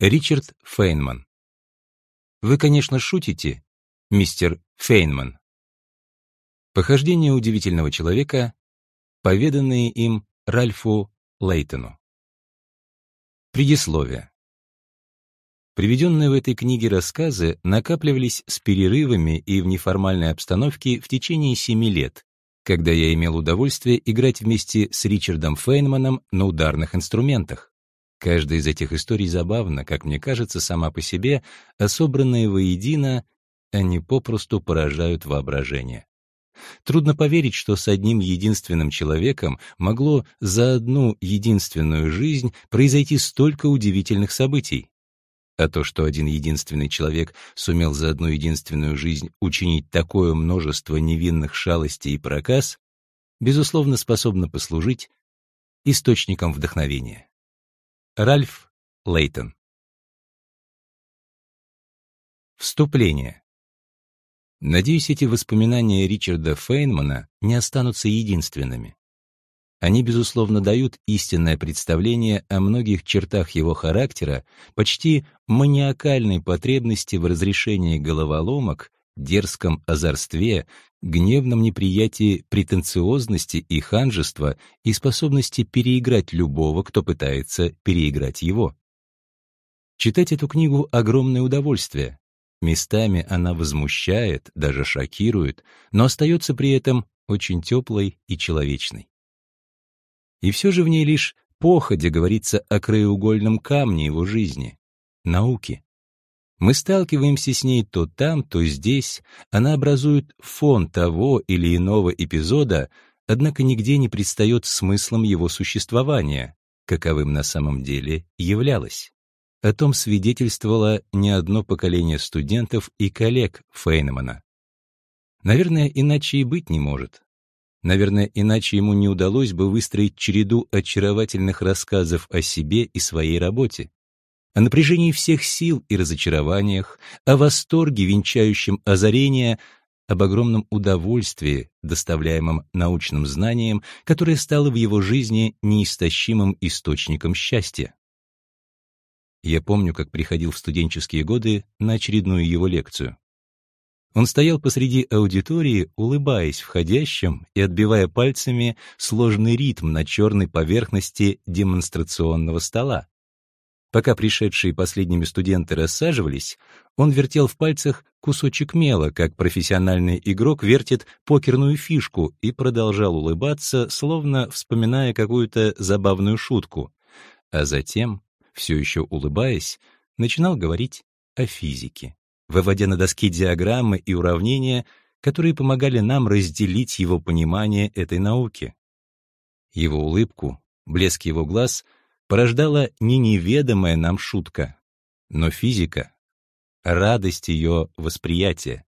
Ричард Фейнман. Вы, конечно, шутите, мистер Фейнман. Похождения удивительного человека, поведанные им Ральфу Лейтону. Предисловие. Приведенные в этой книге рассказы накапливались с перерывами и в неформальной обстановке в течение семи лет, когда я имел удовольствие играть вместе с Ричардом Фейнманом на ударных инструментах. Каждая из этих историй забавна, как мне кажется, сама по себе, а собранные воедино, они попросту поражают воображение. Трудно поверить, что с одним единственным человеком могло за одну единственную жизнь произойти столько удивительных событий. А то, что один единственный человек сумел за одну единственную жизнь учинить такое множество невинных шалостей и проказ, безусловно, способно послужить источником вдохновения. Ральф Лейтон Вступление. Надеюсь, эти воспоминания Ричарда Фейнмана не останутся единственными. Они, безусловно, дают истинное представление о многих чертах его характера, почти маниакальной потребности в разрешении головоломок, дерзком озорстве, гневном неприятии претенциозности и ханжества и способности переиграть любого, кто пытается переиграть его. Читать эту книгу — огромное удовольствие. Местами она возмущает, даже шокирует, но остается при этом очень теплой и человечной. И все же в ней лишь походя говорится о краеугольном камне его жизни — науке. Мы сталкиваемся с ней то там, то здесь, она образует фон того или иного эпизода, однако нигде не предстает смыслом его существования, каковым на самом деле являлось. О том свидетельствовало не одно поколение студентов и коллег Фейнмана. Наверное, иначе и быть не может. Наверное, иначе ему не удалось бы выстроить череду очаровательных рассказов о себе и своей работе, о напряжении всех сил и разочарованиях, о восторге, венчающем озарение, об огромном удовольствии, доставляемом научным знанием, которое стало в его жизни неистощимым источником счастья. Я помню, как приходил в студенческие годы на очередную его лекцию. Он стоял посреди аудитории, улыбаясь входящим и отбивая пальцами сложный ритм на черной поверхности демонстрационного стола. Пока пришедшие последними студенты рассаживались, он вертел в пальцах кусочек мела, как профессиональный игрок вертит покерную фишку, и продолжал улыбаться, словно вспоминая какую-то забавную шутку. А затем, все еще улыбаясь, начинал говорить о физике выводя на доске диаграммы и уравнения, которые помогали нам разделить его понимание этой науки. Его улыбку, блеск его глаз порождала не неведомая нам шутка, но физика, радость ее восприятия.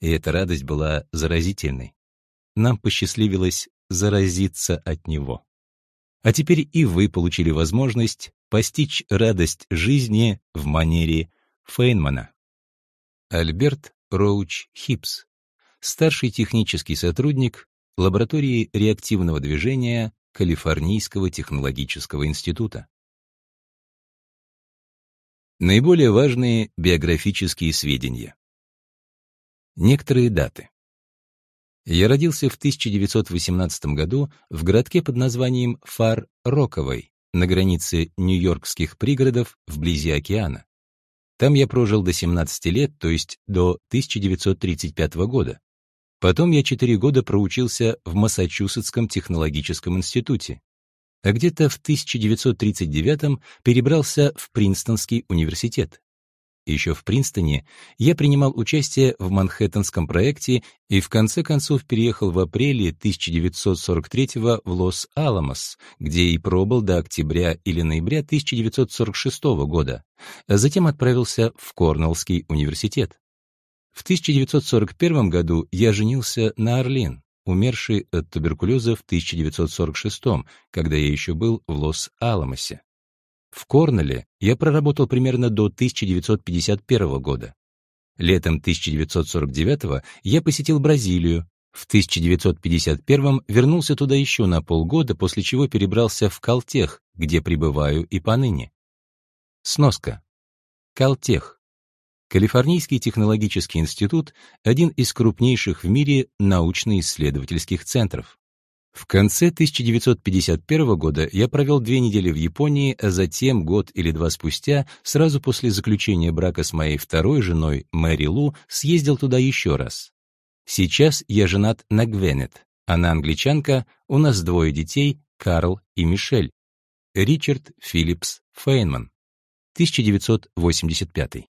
И эта радость была заразительной. Нам посчастливилось заразиться от него. А теперь и вы получили возможность постичь радость жизни в манере Фейнмана. Альберт Роуч Хиббс, старший технический сотрудник лаборатории реактивного движения Калифорнийского технологического института. Наиболее важные биографические сведения. Некоторые даты. Я родился в 1918 году в городке под названием Фар-Роковой на границе нью-йоркских пригородов вблизи океана. Там я прожил до 17 лет, то есть до 1935 года. Потом я 4 года проучился в Массачусетском технологическом институте. А где-то в 1939 перебрался в Принстонский университет. Еще в Принстоне я принимал участие в Манхэттенском проекте и в конце концов переехал в апреле 1943 в Лос-Аламос, где и пробыл до октября или ноября 1946 года, а затем отправился в Корнеллский университет. В 1941 году я женился на Орлин, умершей от туберкулеза в 1946, когда я еще был в Лос-Аламосе. В Корнелле я проработал примерно до 1951 года. Летом 1949 я посетил Бразилию. В 1951 вернулся туда еще на полгода, после чего перебрался в Калтех, где пребываю и поныне. Сноска. Калтех. Калифорнийский технологический институт – один из крупнейших в мире научно-исследовательских центров. В конце 1951 года я провел две недели в Японии, а затем, год или два спустя, сразу после заключения брака с моей второй женой, Мэри Лу, съездил туда еще раз. Сейчас я женат на Гвенет. Она англичанка, у нас двое детей, Карл и Мишель. Ричард Филлипс Фейнман. 1985.